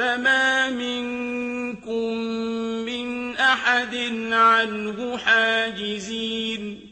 فما منكم من أحد عنه حاجزين